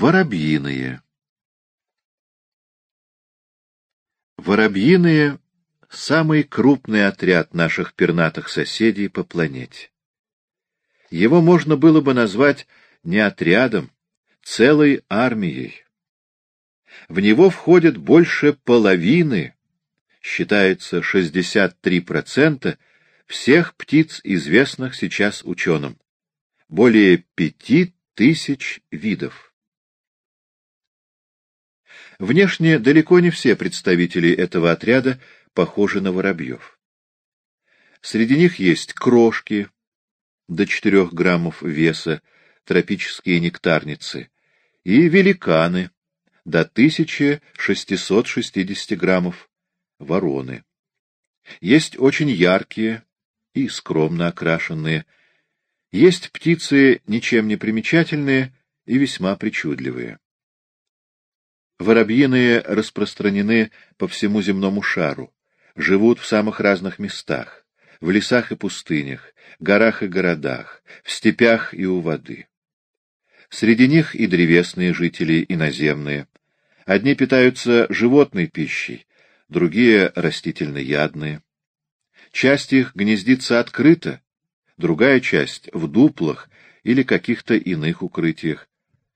Воробьиные. Воробьиные — самый крупный отряд наших пернатых соседей по планете. Его можно было бы назвать не отрядом, целой армией. В него входит больше половины, считается 63% всех птиц, известных сейчас ученым. Более пяти тысяч видов. Внешне далеко не все представители этого отряда похожи на воробьев. Среди них есть крошки до 4 граммов веса, тропические нектарницы, и великаны до 1660 граммов, вороны. Есть очень яркие и скромно окрашенные, есть птицы ничем не примечательные и весьма причудливые. Воробьиные распространены по всему земному шару, живут в самых разных местах, в лесах и пустынях, горах и городах, в степях и у воды. Среди них и древесные жители, и наземные. Одни питаются животной пищей, другие — растительноядные. Часть их гнездится открыто, другая часть — в дуплах или каких-то иных укрытиях,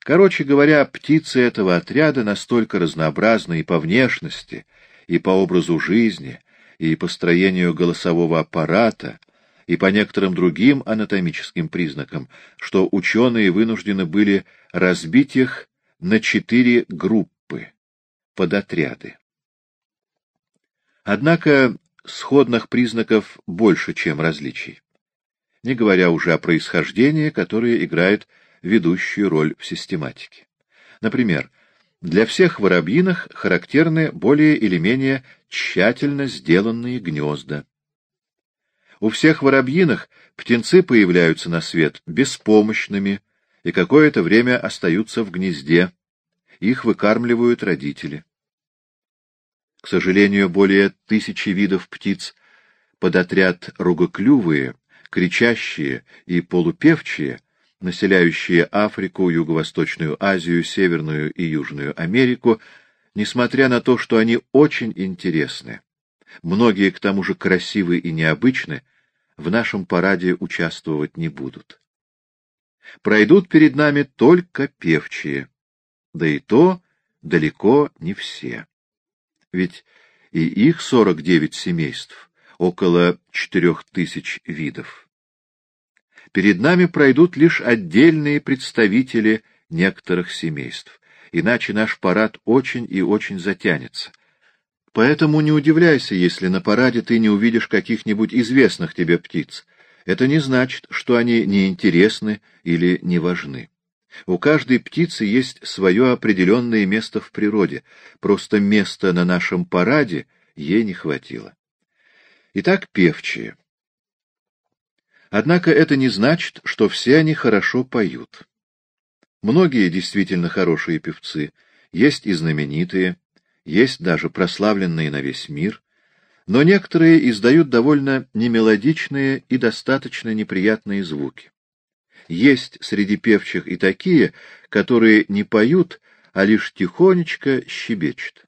Короче говоря, птицы этого отряда настолько разнообразны и по внешности, и по образу жизни, и по строению голосового аппарата, и по некоторым другим анатомическим признакам, что ученые вынуждены были разбить их на четыре группы, подотряды. Однако сходных признаков больше, чем различий, не говоря уже о происхождении, которое играет ведущую роль в систематике. Например, для всех воробьиных характерны более или менее тщательно сделанные гнезда. У всех воробьиных птенцы появляются на свет беспомощными и какое-то время остаются в гнезде. Их выкармливают родители. К сожалению, более тысячи видов птиц под отряд ругоклювые, кричащие и полупевчие населяющие Африку, Юго-Восточную Азию, Северную и Южную Америку, несмотря на то, что они очень интересны, многие к тому же красивы и необычны, в нашем параде участвовать не будут. Пройдут перед нами только певчие, да и то далеко не все. Ведь и их 49 семейств, около 4000 видов перед нами пройдут лишь отдельные представители некоторых семейств, иначе наш парад очень и очень затянется. Поэтому не удивляйся, если на параде ты не увидишь каких-нибудь известных тебе птиц. Это не значит, что они неинтересны или не важны. У каждой птицы есть свое определенное место в природе, просто места на нашем параде ей не хватило. Итак, певчие. Однако это не значит, что все они хорошо поют. Многие действительно хорошие певцы, есть и знаменитые, есть даже прославленные на весь мир, но некоторые издают довольно немелодичные и достаточно неприятные звуки. Есть среди певчих и такие, которые не поют, а лишь тихонечко щебечут.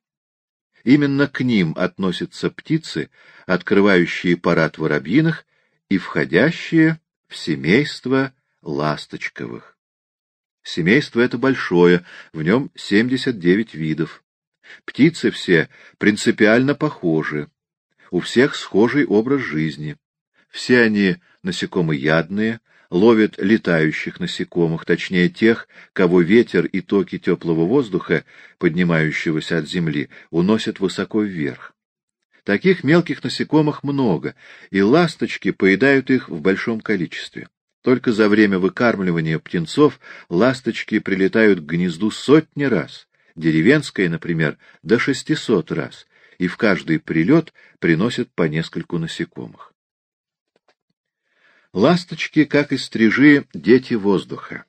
Именно к ним относятся птицы, открывающие парад воробьиных и входящие в семейство ласточковых. Семейство это большое, в нем 79 видов. Птицы все принципиально похожи. У всех схожий образ жизни. Все они насекомоядные, ловят летающих насекомых, точнее тех, кого ветер и токи теплого воздуха, поднимающегося от земли, уносят высоко вверх. Таких мелких насекомых много, и ласточки поедают их в большом количестве. Только за время выкармливания птенцов ласточки прилетают к гнезду сотни раз, деревенская, например, до шестисот раз, и в каждый прилет приносят по нескольку насекомых. Ласточки, как и стрижи, дети воздуха.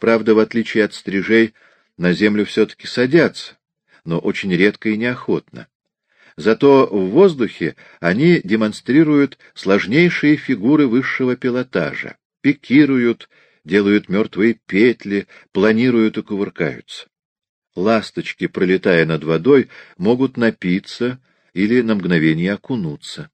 Правда, в отличие от стрижей, на землю все-таки садятся, но очень редко и неохотно. Зато в воздухе они демонстрируют сложнейшие фигуры высшего пилотажа, пикируют, делают мертвые петли, планируют и кувыркаются. Ласточки, пролетая над водой, могут напиться или на мгновение окунуться.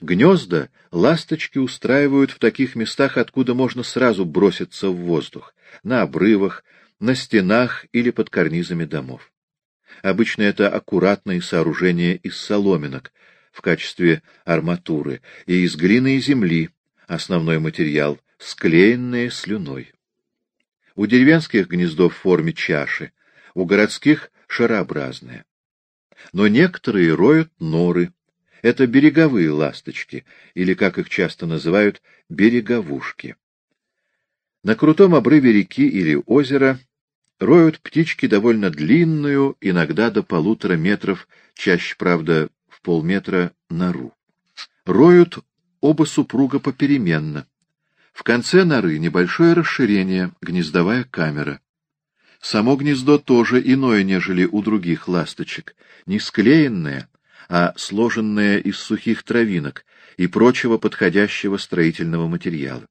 Гнезда ласточки устраивают в таких местах, откуда можно сразу броситься в воздух, на обрывах, на стенах или под карнизами домов. Обычно это аккуратные сооружения из соломинок в качестве арматуры и из глины и земли, основной материал, склеенные слюной. У деревенских гнездов в форме чаши, у городских — шарообразные. Но некоторые роют норы. Это береговые ласточки, или, как их часто называют, береговушки. На крутом обрыве реки или озера роют птички довольно длинную, иногда до полутора метров, чаще, правда, в полметра нору. Роют оба супруга попеременно. В конце норы небольшое расширение, гнездовая камера. Само гнездо тоже иное, нежели у других ласточек, не склеенное, а сложенное из сухих травинок и прочего подходящего строительного материала.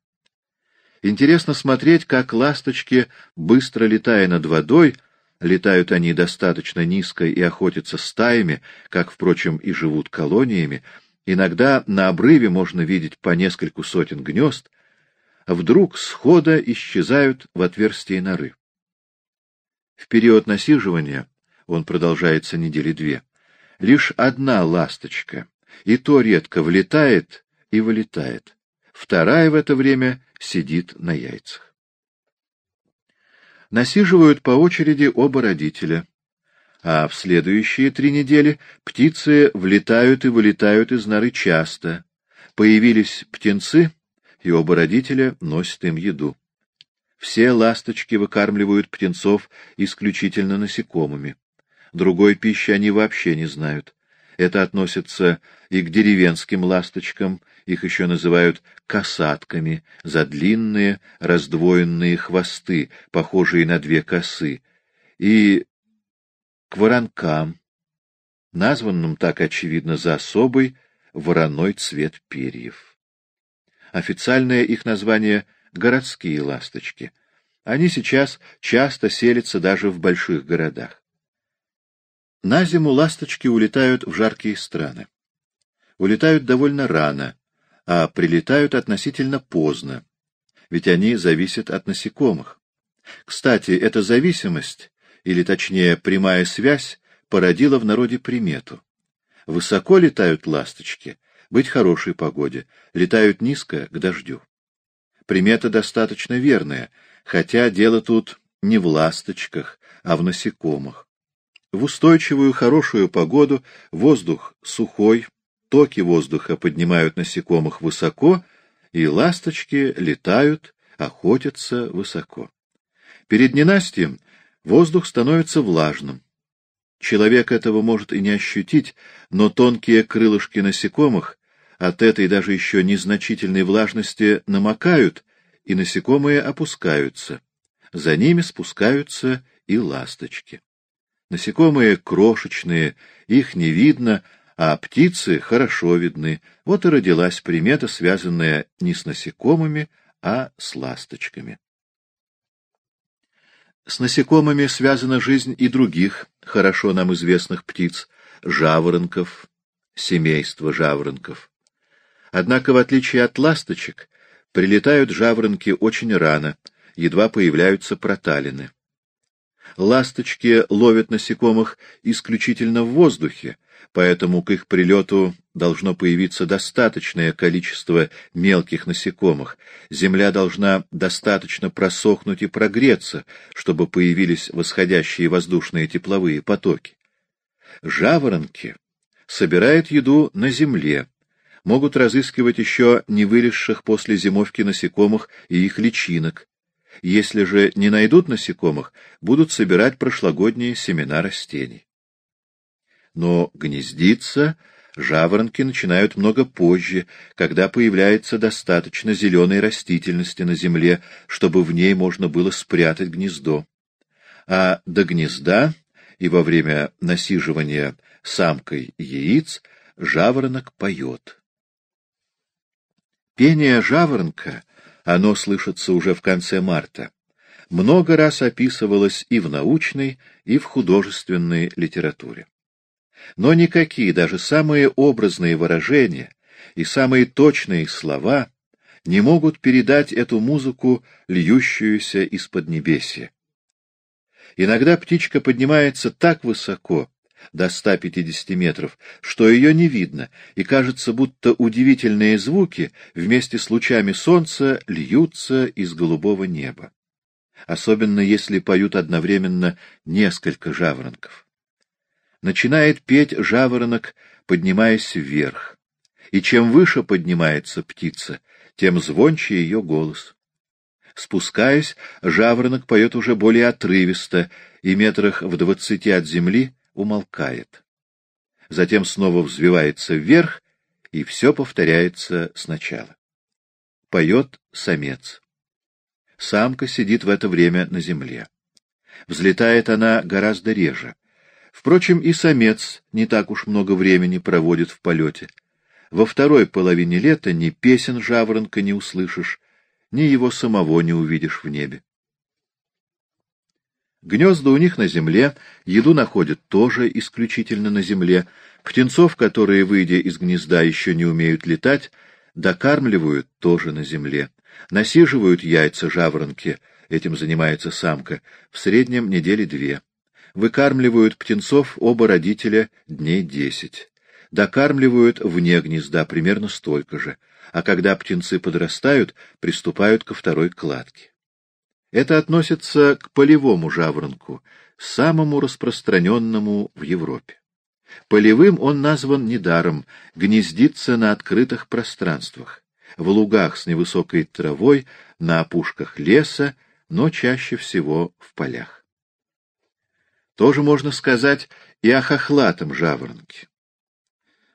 Интересно смотреть, как ласточки, быстро летая над водой, летают они достаточно низко и охотятся стаями, как, впрочем, и живут колониями, иногда на обрыве можно видеть по нескольку сотен гнезд, вдруг схода исчезают в отверстии норы. В период насиживания, он продолжается недели две, лишь одна ласточка, и то редко влетает и вылетает. Вторая в это время сидит на яйцах. Насиживают по очереди оба родителя, а в следующие три недели птицы влетают и вылетают из норы часто. Появились птенцы, и оба родителя носят им еду. Все ласточки выкармливают птенцов исключительно насекомыми. Другой пищи они вообще не знают. Это относится и к деревенским ласточкам, их еще называют косатками, за длинные раздвоенные хвосты, похожие на две косы, и к воронкам, названным так очевидно за особый вороной цвет перьев. Официальное их название — городские ласточки. Они сейчас часто селятся даже в больших городах. На зиму ласточки улетают в жаркие страны. Улетают довольно рано, а прилетают относительно поздно, ведь они зависят от насекомых. Кстати, эта зависимость, или точнее прямая связь, породила в народе примету. Высоко летают ласточки, быть хорошей погоде, летают низко к дождю. Примета достаточно верная, хотя дело тут не в ласточках, а в насекомых. В устойчивую хорошую погоду воздух сухой, токи воздуха поднимают насекомых высоко, и ласточки летают, охотятся высоко. Перед ненастьем воздух становится влажным. Человек этого может и не ощутить, но тонкие крылышки насекомых от этой даже еще незначительной влажности намокают, и насекомые опускаются. За ними спускаются и ласточки. Насекомые крошечные, их не видно, а птицы хорошо видны. Вот и родилась примета, связанная не с насекомыми, а с ласточками. С насекомыми связана жизнь и других, хорошо нам известных птиц, жаворонков, семейства жаворонков. Однако, в отличие от ласточек, прилетают жаворонки очень рано, едва появляются проталины. Ласточки ловят насекомых исключительно в воздухе, поэтому к их прилету должно появиться достаточное количество мелких насекомых. Земля должна достаточно просохнуть и прогреться, чтобы появились восходящие воздушные тепловые потоки. Жаворонки собирают еду на земле, могут разыскивать еще не вылезших после зимовки насекомых и их личинок, если же не найдут насекомых, будут собирать прошлогодние семена растений. Но гнездиться жаворонки начинают много позже, когда появляется достаточно зеленой растительности на земле, чтобы в ней можно было спрятать гнездо. А до гнезда и во время насиживания самкой яиц жаворонок поет. Пение жаворонка — оно слышится уже в конце марта, много раз описывалось и в научной, и в художественной литературе. Но никакие, даже самые образные выражения и самые точные слова не могут передать эту музыку, льющуюся из-под небесия. Иногда птичка поднимается так высоко, до 150 метров, что ее не видно, и кажется, будто удивительные звуки вместе с лучами солнца льются из голубого неба. Особенно если поют одновременно несколько жаворонков. Начинает петь жаворонок, поднимаясь вверх. И чем выше поднимается птица, тем звонче ее голос. Спускаясь, жаворонок поет уже более отрывисто, и метрах в двадцати от земли умолкает. Затем снова взвивается вверх, и все повторяется сначала. Поет самец. Самка сидит в это время на земле. Взлетает она гораздо реже. Впрочем, и самец не так уж много времени проводит в полете. Во второй половине лета ни песен жаворонка не услышишь, ни его самого не увидишь в небе. Гнезда у них на земле, еду находят тоже исключительно на земле. Птенцов, которые, выйдя из гнезда, еще не умеют летать, докармливают тоже на земле. Насиживают яйца жаворонки, этим занимается самка, в среднем недели две. Выкармливают птенцов оба родителя дней десять. Докармливают вне гнезда примерно столько же, а когда птенцы подрастают, приступают ко второй кладке. Это относится к полевому жаворонку, самому распространенному в Европе. Полевым он назван недаром, гнездится на открытых пространствах, в лугах с невысокой травой, на опушках леса, но чаще всего в полях. Тоже можно сказать и о хохлатом жаворонке.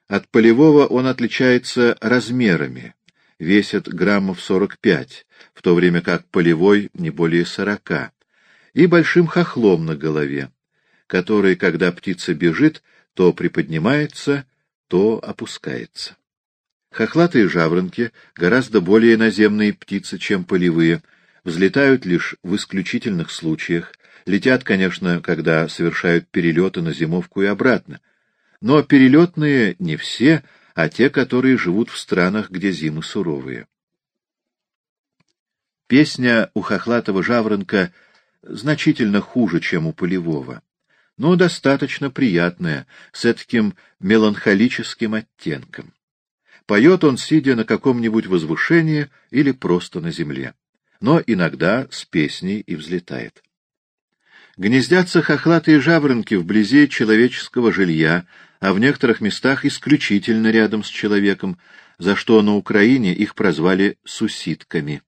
От полевого он отличается размерами, весит граммов 45, в то время как полевой не более 40, и большим хохлом на голове, который, когда птица бежит, то приподнимается, то опускается. Хохлатые жаворонки, гораздо более наземные птицы, чем полевые, взлетают лишь в исключительных случаях, летят, конечно, когда совершают перелеты на зимовку и обратно, но перелетные не все — а те, которые живут в странах, где зимы суровые. Песня у хохлатого жаворонка значительно хуже, чем у полевого, но достаточно приятная, с таким меланхолическим оттенком. Поет он, сидя на каком-нибудь возвышении или просто на земле, но иногда с песней и взлетает. Гнездятся хохлатые жаворонки вблизи человеческого жилья, а в некоторых местах исключительно рядом с человеком, за что на Украине их прозвали сусидками.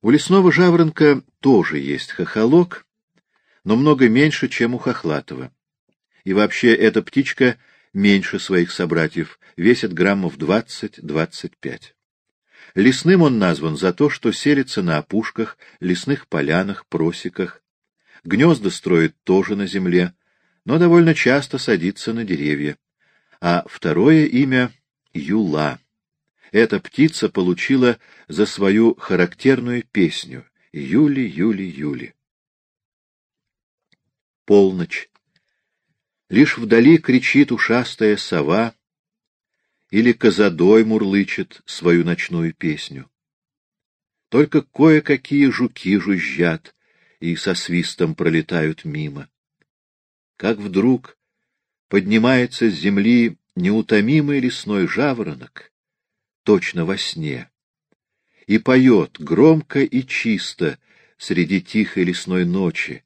У лесного жаворонка тоже есть хохолок, но много меньше, чем у хохлатого. И вообще эта птичка меньше своих собратьев, весит граммов 20-25. Лесным он назван за то, что селится на опушках, лесных полянах, просеках. Гнезда строит тоже на земле, но довольно часто садится на деревья. А второе имя — Юла. Эта птица получила за свою характерную песню «Юли, Юли, Юли». Полночь. Лишь вдали кричит ушастая сова, или козадой мурлычет свою ночную песню. Только кое-какие жуки жужжат и со свистом пролетают мимо как вдруг поднимается с земли неутомимый лесной жаворонок, точно во сне, и поет громко и чисто среди тихой лесной ночи,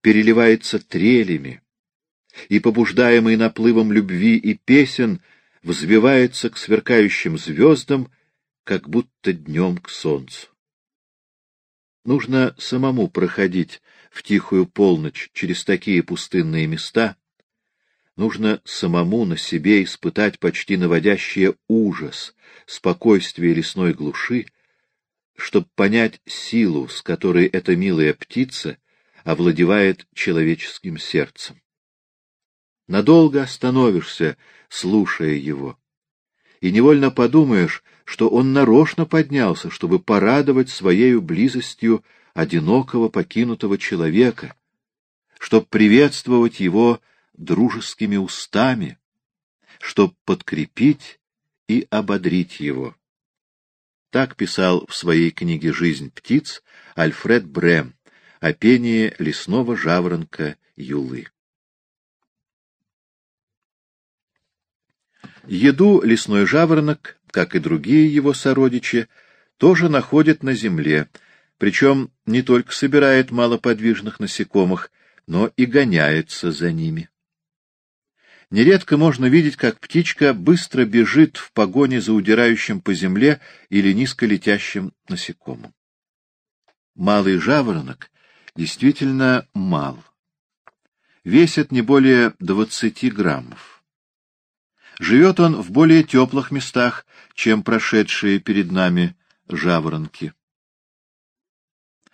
переливается трелями, и, побуждаемый наплывом любви и песен, взвивается к сверкающим звездам, как будто днем к солнцу. Нужно самому проходить в тихую полночь через такие пустынные места, нужно самому на себе испытать почти наводящее ужас, спокойствие лесной глуши, чтобы понять силу, с которой эта милая птица овладевает человеческим сердцем. Надолго остановишься, слушая его, и невольно подумаешь, что он нарочно поднялся, чтобы порадовать своею близостью одинокого покинутого человека, чтобы приветствовать его дружескими устами, чтобы подкрепить и ободрить его. Так писал в своей книге «Жизнь птиц» Альфред Брэм о пении лесного жаворонка Юлы. Еду лесной жаворонок, как и другие его сородичи, тоже находит на земле, причем не только собирает малоподвижных насекомых, но и гоняется за ними. Нередко можно видеть, как птичка быстро бежит в погоне за удирающим по земле или низко летящим насекомым. Малый жаворонок действительно мал. Весит не более 20 граммов. Живет он в более теплых местах, чем прошедшие перед нами жаворонки.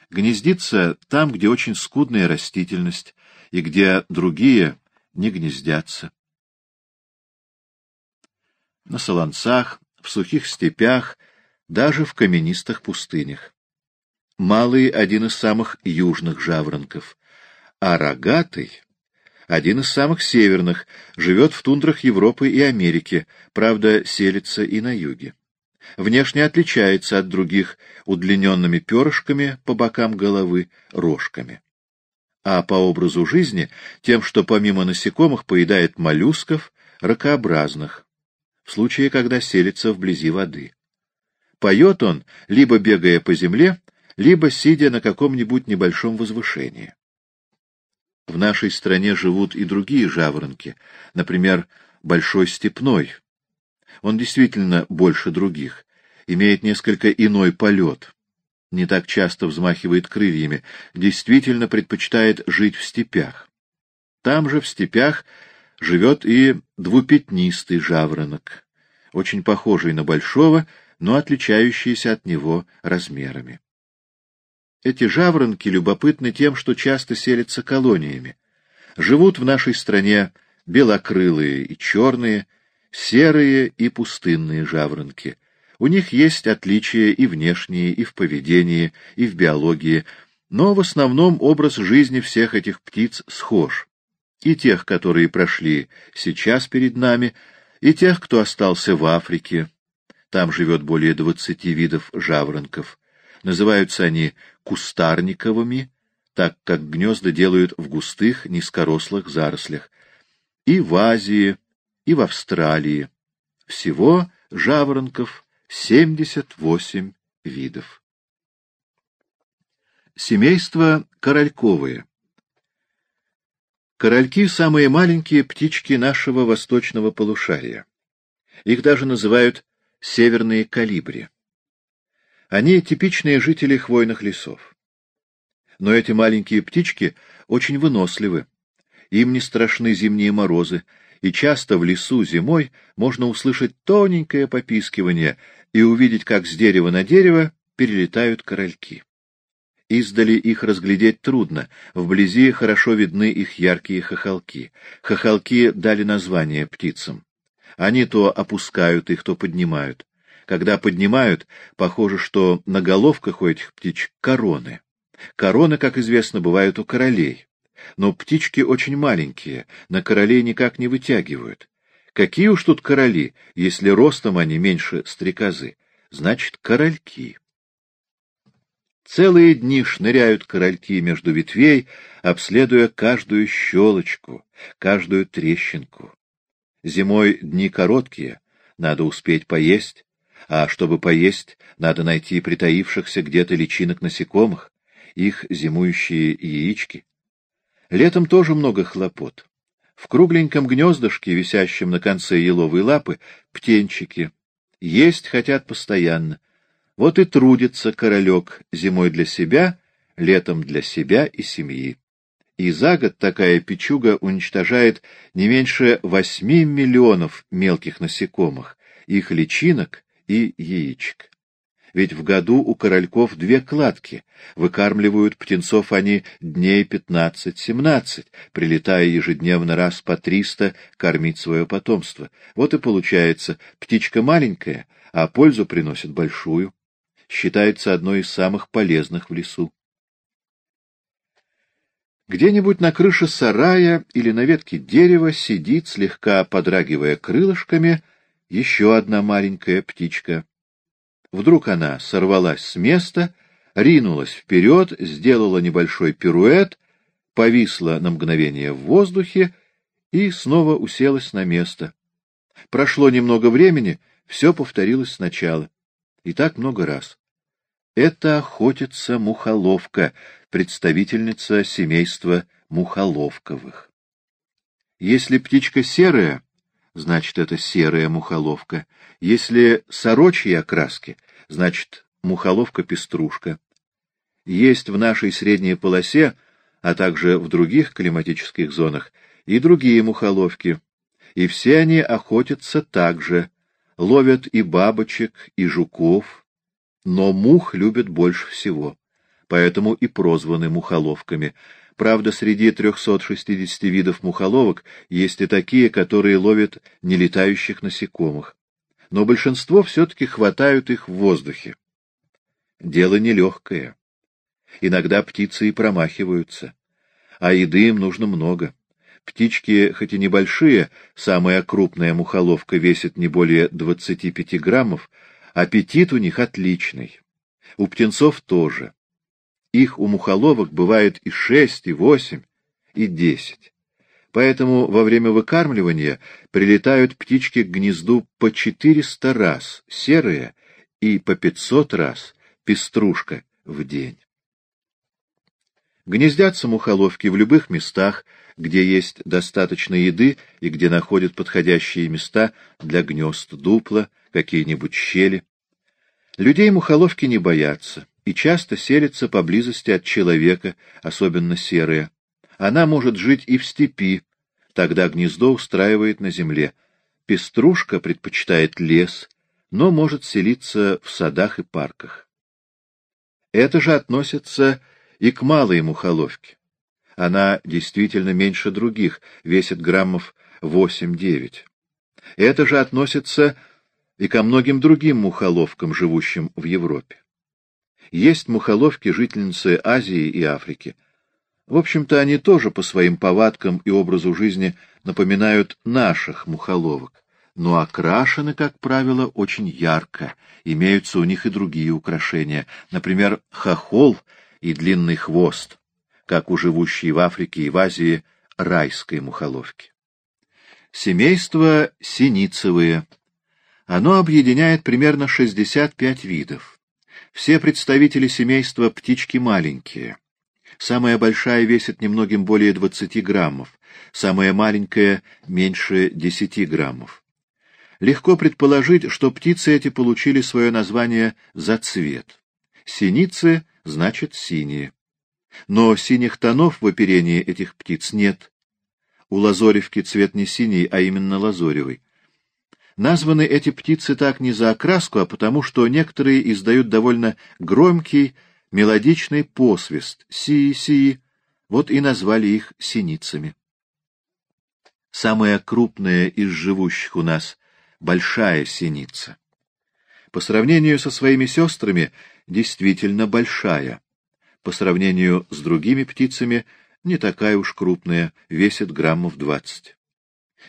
Гнездится там, где очень скудная растительность, и где другие не гнездятся на солонцах, в сухих степях, даже в каменистых пустынях. Малый — один из самых южных жаворонков, а рогатый — один из самых северных, живет в тундрах Европы и Америки, правда, селится и на юге. Внешне отличается от других удлиненными перышками по бокам головы, рожками. А по образу жизни — тем, что помимо насекомых поедает моллюсков, ракообразных, в случае, когда селится вблизи воды. Поет он, либо бегая по земле, либо сидя на каком-нибудь небольшом возвышении. В нашей стране живут и другие жаворонки, например, большой степной. Он действительно больше других, имеет несколько иной полет, не так часто взмахивает крыльями, действительно предпочитает жить в степях. Там же, в степях, живет и двупятнистый жаворонок, очень похожий на большого, но отличающийся от него размерами. Эти жаворонки любопытны тем, что часто селятся колониями. Живут в нашей стране белокрылые и черные, серые и пустынные жаворонки. У них есть отличия и внешние, и в поведении, и в биологии, но в основном образ жизни всех этих птиц схож и тех, которые прошли сейчас перед нами, и тех, кто остался в Африке. Там живет более двадцати видов жаворонков. Называются они кустарниковыми, так как гнезда делают в густых, низкорослых зарослях. И в Азии, и в Австралии. Всего жаворонков 78 видов. Семейство корольковые. Корольки — самые маленькие птички нашего восточного полушария. Их даже называют северные калибри. Они — типичные жители хвойных лесов. Но эти маленькие птички очень выносливы. Им не страшны зимние морозы, и часто в лесу зимой можно услышать тоненькое попискивание и увидеть, как с дерева на дерево перелетают корольки. Издали их разглядеть трудно, вблизи хорошо видны их яркие хохолки. Хохолки дали название птицам. Они то опускают их, то поднимают. Когда поднимают, похоже, что на головках у этих птичек короны. Короны, как известно, бывают у королей. Но птички очень маленькие, на королей никак не вытягивают. Какие уж тут короли, если ростом они меньше стрекозы? Значит, корольки. Целые дни шныряют корольки между ветвей, обследуя каждую щелочку, каждую трещинку. Зимой дни короткие, надо успеть поесть, а чтобы поесть, надо найти притаившихся где-то личинок насекомых, их зимующие яички. Летом тоже много хлопот. В кругленьком гнездышке, висящем на конце еловой лапы, птенчики. Есть хотят постоянно, вот и трудится королек зимой для себя, летом для себя и семьи. И за год такая печуга уничтожает не меньше восьми миллионов мелких насекомых, их личинок и яичек. Ведь в году у корольков две кладки, выкармливают птенцов они дней пятнадцать-семнадцать, прилетая ежедневно раз по триста кормить свое потомство. Вот и получается, птичка маленькая, а пользу приносит большую, считается одной из самых полезных в лесу. Где-нибудь на крыше сарая или на ветке дерева сидит, слегка подрагивая крылышками, еще одна маленькая птичка. Вдруг она сорвалась с места, ринулась вперед, сделала небольшой пируэт, повисла на мгновение в воздухе и снова уселась на место. Прошло немного времени, все повторилось сначала. И так много раз. Это охотится мухоловка, представительница семейства мухоловковых. Если птичка серая, значит, это серая мухоловка. Если сорочьи окраски, значит, мухоловка-пеструшка. Есть в нашей средней полосе, а также в других климатических зонах, и другие мухоловки, и все они охотятся так же, ловят и бабочек, и жуков, но мух любят больше всего, поэтому и прозваны мухоловками. Правда, среди 360 видов мухоловок есть и такие, которые ловят нелетающих насекомых. Но большинство все-таки хватают их в воздухе. Дело нелегкое. Иногда птицы и промахиваются, а еды им нужно много. Птички, хоть и небольшие, самая крупная мухоловка весит не более 25 граммов, аппетит у них отличный. У птенцов тоже. Их у мухоловок бывает и шесть, и восемь, и десять. Поэтому во время выкармливания прилетают птички к гнезду по 400 раз, серые, и по 500 раз, пеструшка, в день. Гнездятся мухоловки в любых местах, где есть достаточно еды и где находят подходящие места для гнезд дупла, какие-нибудь щели. Людей мухоловки не боятся и часто селятся поблизости от человека, особенно серые. Она может жить и в степи, тогда гнездо устраивает на земле. Пеструшка предпочитает лес, но может селиться в садах и парках. Это же относится и к малой мухоловке. Она действительно меньше других, весит граммов 8-9. Это же относится и ко многим другим мухоловкам, живущим в Европе. Есть мухоловки жительницы Азии и Африки. В общем-то, они тоже по своим повадкам и образу жизни напоминают наших мухоловок, но окрашены, как правило, очень ярко. Имеются у них и другие украшения, например, хохол и длинный хвост как у живущей в Африке и в Азии райской мухоловки. Семейство синицевые. Оно объединяет примерно 65 видов. Все представители семейства птички маленькие. Самая большая весит немногим более 20 граммов, самая маленькая — меньше 10 граммов. Легко предположить, что птицы эти получили свое название за цвет. Синицы — значит синие. Но синих тонов в оперении этих птиц нет. У лазоревки цвет не синий, а именно лазоревый. Названы эти птицы так не за окраску, а потому что некоторые издают довольно громкий, мелодичный посвист «сии-сии», вот и назвали их синицами. Самая крупная из живущих у нас — большая синица. По сравнению со своими сестрами, действительно большая по сравнению с другими птицами, не такая уж крупная, весит граммов двадцать.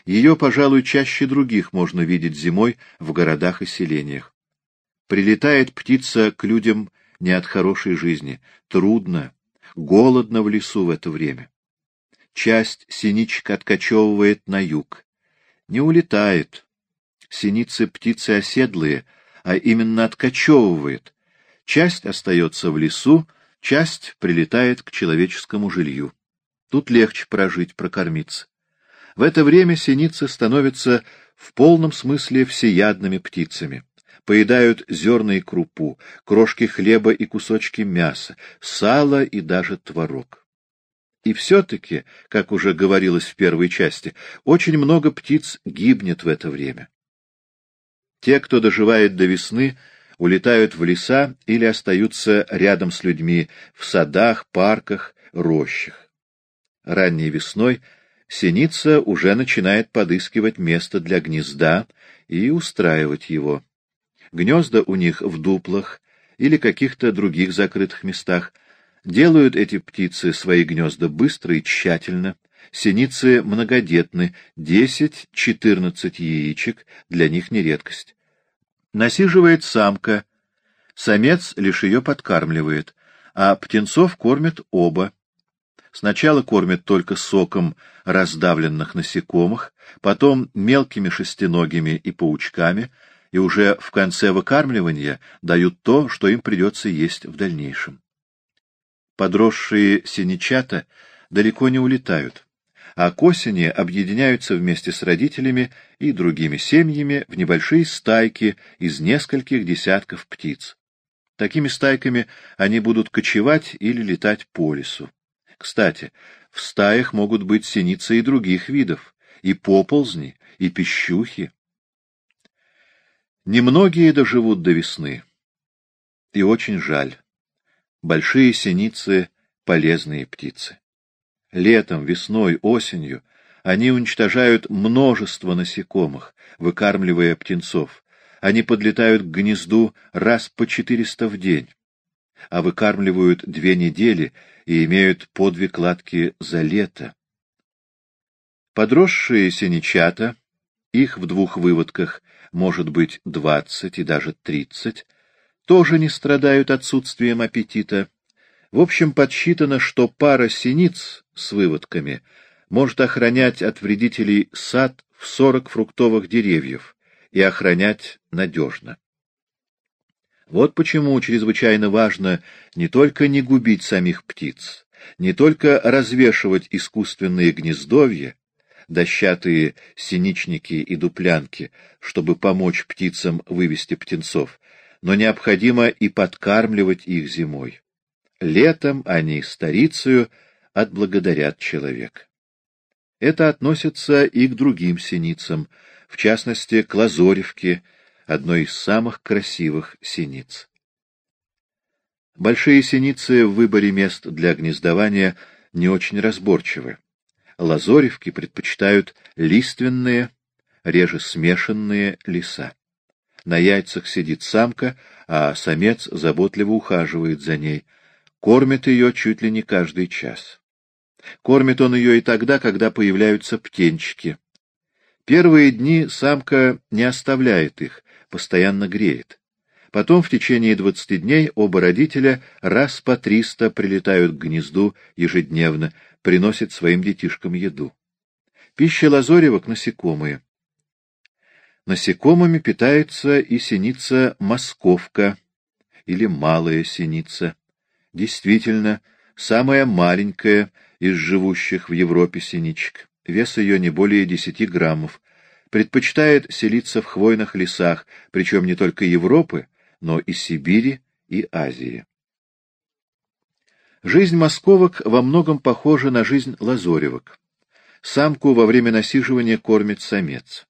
Ее, пожалуй, чаще других можно видеть зимой в городах и селениях. Прилетает птица к людям не от хорошей жизни, трудно, голодно в лесу в это время. Часть синичек откачевывает на юг. Не улетает. Синицы птицы оседлые, а именно откачевывает. Часть остается в лесу, часть прилетает к человеческому жилью. Тут легче прожить, прокормиться. В это время синицы становятся в полном смысле всеядными птицами. Поедают зерна и крупу, крошки хлеба и кусочки мяса, сало и даже творог. И все-таки, как уже говорилось в первой части, очень много птиц гибнет в это время. Те, кто доживает до весны, улетают в леса или остаются рядом с людьми в садах, парках, рощах. Ранней весной синица уже начинает подыскивать место для гнезда и устраивать его. Гнезда у них в дуплах или каких-то других закрытых местах. Делают эти птицы свои гнезда быстро и тщательно. Синицы многодетны, 10-14 яичек, для них не редкость. Насиживает самка, самец лишь ее подкармливает, а птенцов кормят оба. Сначала кормят только соком раздавленных насекомых, потом мелкими шестиногими и паучками, и уже в конце выкармливания дают то, что им придется есть в дальнейшем. Подросшие синичата далеко не улетают, а к осени объединяются вместе с родителями и другими семьями в небольшие стайки из нескольких десятков птиц. Такими стайками они будут кочевать или летать по лесу. Кстати, в стаях могут быть синицы и других видов, и поползни, и пищухи. Немногие доживут до весны. И очень жаль. Большие синицы — полезные птицы. Летом, весной, осенью они уничтожают множество насекомых, выкармливая птенцов. Они подлетают к гнезду раз по четыреста в день, а выкармливают две недели и имеют по две кладки за лето. Подросшие синичата, их в двух выводках может быть двадцать и даже тридцать, тоже не страдают отсутствием аппетита. В общем, подсчитано, что пара синиц с выводками может охранять от вредителей сад в сорок фруктовых деревьев и охранять надежно. Вот почему чрезвычайно важно не только не губить самих птиц, не только развешивать искусственные гнездовья, дощатые синичники и дуплянки, чтобы помочь птицам вывести птенцов, но необходимо и подкармливать их зимой. Летом они старицею отблагодарят человека. Это относится и к другим синицам, в частности, к лазоревке, одной из самых красивых синиц. Большие синицы в выборе мест для гнездования не очень разборчивы. Лазоревки предпочитают лиственные, реже смешанные леса. На яйцах сидит самка, а самец заботливо ухаживает за ней, кормит ее чуть ли не каждый час. Кормит он ее и тогда, когда появляются птенчики. Первые дни самка не оставляет их, постоянно греет. Потом в течение двадцати дней оба родителя раз по триста прилетают к гнезду ежедневно, приносят своим детишкам еду. Пища лазоревок — насекомые. Насекомыми питается и синица московка или малая синица. Действительно, самая маленькая из живущих в Европе синичек. Вес ее не более десяти граммов. Предпочитает селиться в хвойных лесах, причем не только Европы, но и Сибири и Азии. Жизнь московок во многом похожа на жизнь лазоревок. Самку во время насиживания кормит самец.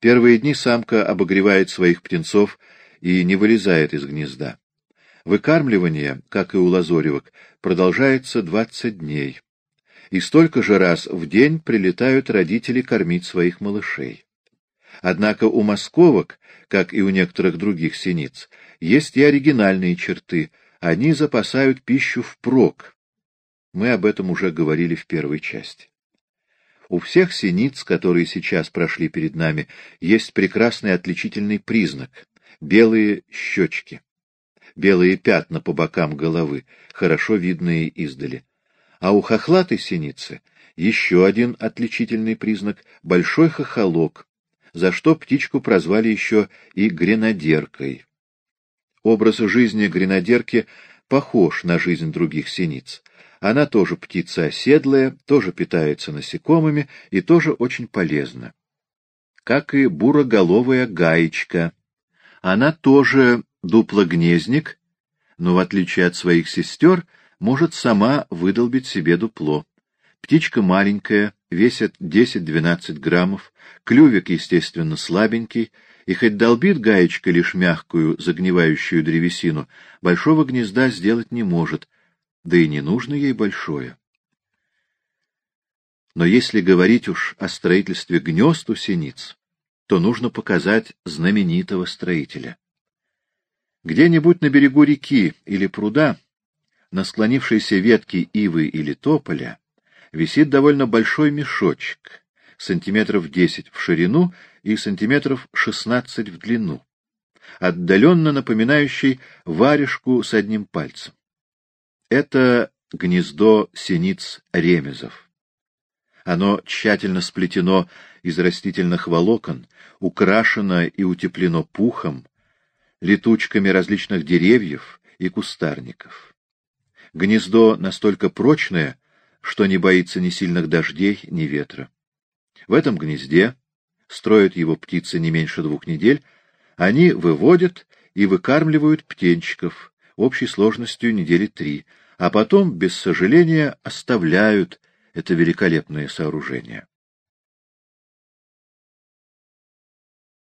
Первые дни самка обогревает своих птенцов и не вылезает из гнезда. Выкармливание, как и у лазоревок, продолжается 20 дней. И столько же раз в день прилетают родители кормить своих малышей. Однако у московок, как и у некоторых других синиц, есть и оригинальные черты. Они запасают пищу впрок. Мы об этом уже говорили в первой части. У всех синиц, которые сейчас прошли перед нами, есть прекрасный отличительный признак — белые щечки белые пятна по бокам головы, хорошо видные издали. А у хохлатой синицы еще один отличительный признак — большой хохолок, за что птичку прозвали еще и гренадеркой. Образ жизни гренадерки похож на жизнь других синиц. Она тоже птица оседлая, тоже питается насекомыми и тоже очень полезна. Как и буроголовая гаечка. Она тоже дуплогнездник, но, в отличие от своих сестер, может сама выдолбить себе дупло. Птичка маленькая, весит 10-12 граммов, клювик, естественно, слабенький, и хоть долбит гаечка лишь мягкую, загнивающую древесину, большого гнезда сделать не может, да и не нужно ей большое. Но если говорить уж о строительстве гнезд у синиц, то нужно показать знаменитого строителя. Где-нибудь на берегу реки или пруда, на склонившейся ветке ивы или тополя, висит довольно большой мешочек, сантиметров 10 в ширину и сантиметров 16 в длину, отдаленно напоминающий варежку с одним пальцем. Это гнездо синиц ремезов. Оно тщательно сплетено из растительных волокон, украшено и утеплено пухом, летучками различных деревьев и кустарников. Гнездо настолько прочное, что не боится ни сильных дождей, ни ветра. В этом гнезде, строят его птицы не меньше двух недель, они выводят и выкармливают птенчиков общей сложностью недели три, а потом, без сожаления, оставляют это великолепное сооружение.